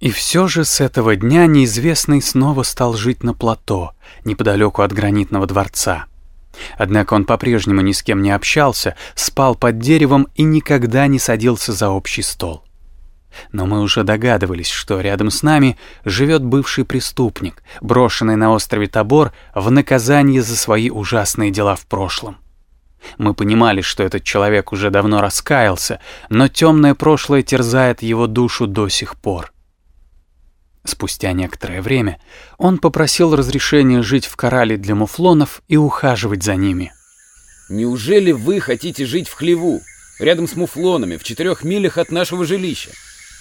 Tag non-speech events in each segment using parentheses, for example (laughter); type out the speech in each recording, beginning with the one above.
И все же с этого дня неизвестный снова стал жить на плато, неподалеку от гранитного дворца. Однако он по-прежнему ни с кем не общался, спал под деревом и никогда не садился за общий стол. Но мы уже догадывались, что рядом с нами живет бывший преступник, брошенный на острове Тобор в наказание за свои ужасные дела в прошлом. Мы понимали, что этот человек уже давно раскаялся, но темное прошлое терзает его душу до сих пор. Спустя некоторое время он попросил разрешения жить в корале для муфлонов и ухаживать за ними. «Неужели вы хотите жить в хлеву, рядом с муфлонами, в четырех милях от нашего жилища?»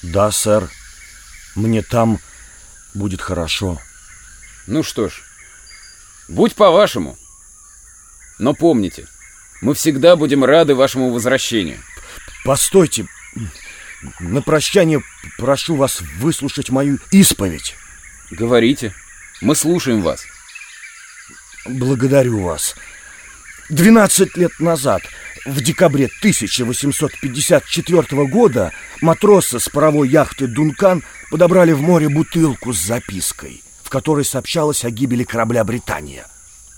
Да, сэр. Мне там будет хорошо. Ну что ж, будь по-вашему. Но помните, мы всегда будем рады вашему возвращению. Постойте. На прощание прошу вас выслушать мою исповедь. Говорите. Мы слушаем вас. Благодарю вас. Двенадцать лет назад в декабре 1854 года матросы с паровой яхты «Дункан» подобрали в море бутылку с запиской, в которой сообщалось о гибели корабля «Британия».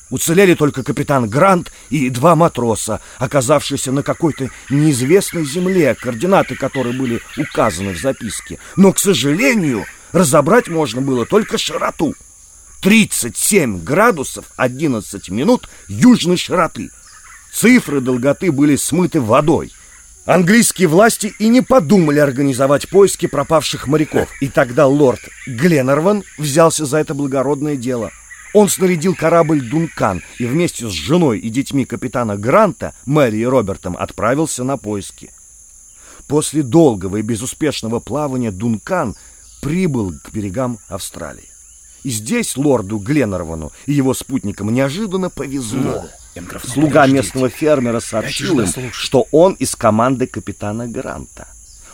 Уцелели только капитан Грант и два матроса, оказавшиеся на какой-то неизвестной земле, координаты которой были указаны в записке. Но, к сожалению, разобрать можно было только широту. 37 градусов 11 минут южной широты – Цифры долготы были смыты водой. Английские власти и не подумали организовать поиски пропавших моряков. И тогда лорд Гленнерван взялся за это благородное дело. Он снарядил корабль «Дункан» и вместе с женой и детьми капитана Гранта, Мэри и Робертом, отправился на поиски. После долгого и безуспешного плавания «Дункан» прибыл к берегам Австралии. И здесь лорду Гленнервану и его спутникам неожиданно повезло. Слуга местного фермера сообщил им, что он из команды капитана Гранта.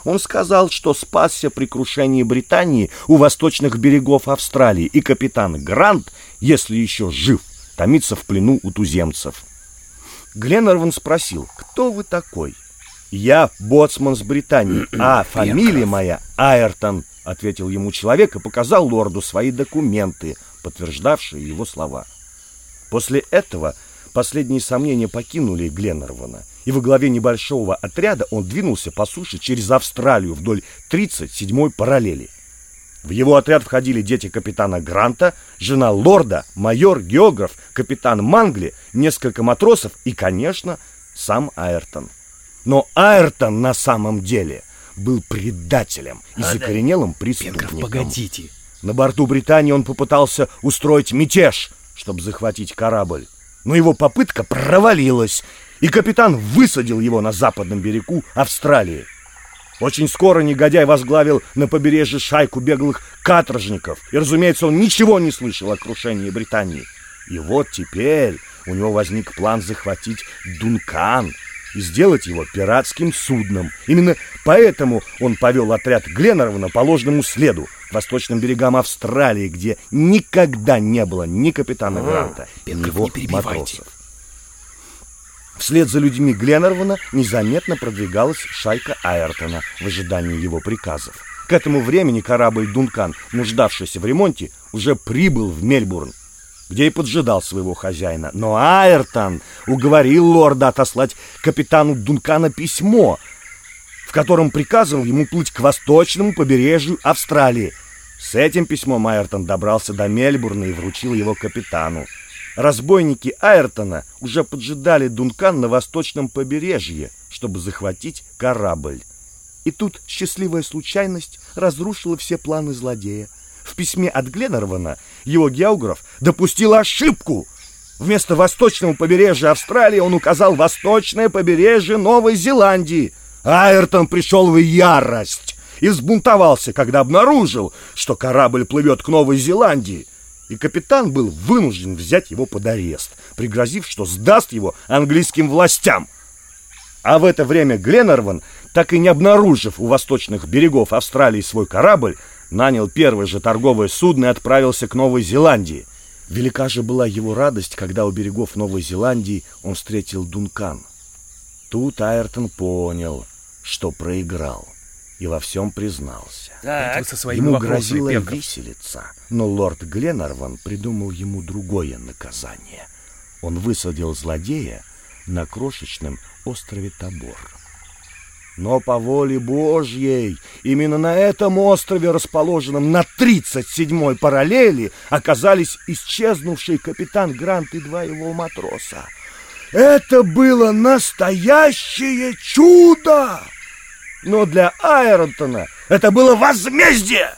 Он сказал, что спасся при крушении Британии у восточных берегов Австралии, и капитан Грант, если еще жив, томится в плену у туземцев. Гленнерван спросил, кто вы такой? Я боцман с Британии, (clears throat) а фамилия моя Айртон, ответил ему человек и показал лорду свои документы, подтверждавшие его слова. После этого Последние сомнения покинули Гленнервана, и во главе небольшого отряда он двинулся по суше через Австралию вдоль 37-й параллели. В его отряд входили дети капитана Гранта, жена лорда, майор-географ, капитан Мангли, несколько матросов и, конечно, сам Айртон. Но Айртон на самом деле был предателем и а, закоренелым преступником. Пенгров, погодите. На борту Британии он попытался устроить мятеж, чтобы захватить корабль но его попытка провалилась, и капитан высадил его на западном берегу Австралии. Очень скоро негодяй возглавил на побережье шайку беглых каторжников, и, разумеется, он ничего не слышал о крушении Британии. И вот теперь у него возник план захватить Дункан и сделать его пиратским судном. Именно поэтому он повел отряд Гленнерова по ложному следу, восточным берегам Австралии, где никогда не было ни капитана Гранта, ни его матросов. Вслед за людьми Гленнервана незаметно продвигалась шайка Айртона в ожидании его приказов. К этому времени корабль «Дункан», нуждавшийся в ремонте, уже прибыл в Мельбурн, где и поджидал своего хозяина. Но Айртон уговорил лорда отослать капитану Дункана письмо, в котором приказывал ему плыть к восточному побережью Австралии – с этим письмом Айртон добрался до Мельбурна и вручил его капитану. Разбойники Айртона уже поджидали Дункан на восточном побережье, чтобы захватить корабль. И тут счастливая случайность разрушила все планы злодея. В письме от Гленнервана его географ допустил ошибку. Вместо восточного побережья Австралии он указал восточное побережье Новой Зеландии. Айртон пришел в ярость и взбунтовался, когда обнаружил, что корабль плывет к Новой Зеландии. И капитан был вынужден взять его под арест, пригрозив, что сдаст его английским властям. А в это время Гленнерван, так и не обнаружив у восточных берегов Австралии свой корабль, нанял первое же торговое судно и отправился к Новой Зеландии. Велика же была его радость, когда у берегов Новой Зеландии он встретил Дункан. Тут Айртон понял, что проиграл. и во всем признался. Так, со Ему грозила виселица, но лорд Гленарван придумал ему другое наказание. Он высадил злодея на крошечном острове Табор. Но по воле Божьей, именно на этом острове, расположенном на 37-й параллели, оказались исчезнувший капитан Грант и два его матроса. Это было настоящее чудо! Но для Айронтона это было возмездие!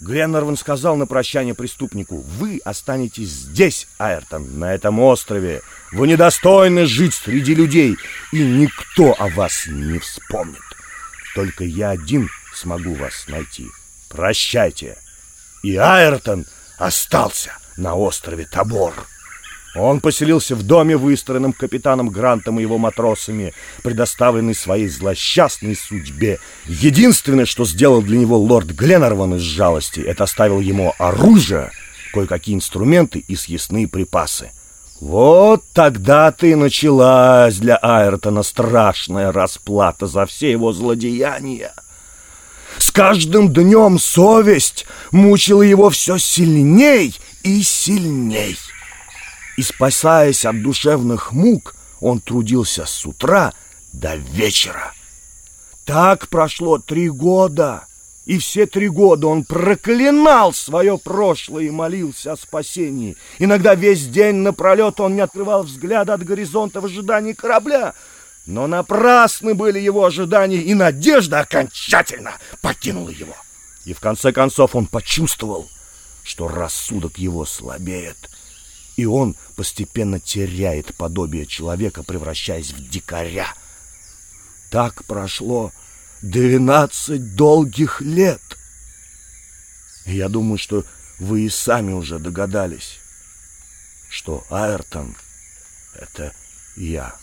Гленнерван сказал на прощание преступнику, «Вы останетесь здесь, Айртон, на этом острове. Вы недостойны жить среди людей, и никто о вас не вспомнит. Только я один смогу вас найти. Прощайте». И Айртон остался на острове Табор. Он поселился в доме, выстроенном капитаном Грантом и его матросами, предоставленный своей злосчастной судьбе. Единственное, что сделал для него лорд Гленнерван из жалости, это оставил ему оружие, кое-какие инструменты и съестные припасы. Вот тогда-то и началась для Айртона страшная расплата за все его злодеяния. С каждым днем совесть мучила его все сильней и сильней. И спасаясь от душевных мук, он трудился с утра до вечера. Так прошло три года, и все три года он проклинал свое прошлое и молился о спасении. Иногда весь день напролет он не открывал взгляда от горизонта в ожидании корабля, но напрасны были его ожидания, и надежда окончательно покинула его. И в конце концов он почувствовал, что рассудок его слабеет — и он постепенно теряет подобие человека, превращаясь в дикаря. Так прошло двенадцать долгих лет. я думаю, что вы и сами уже догадались, что Айртон — это я.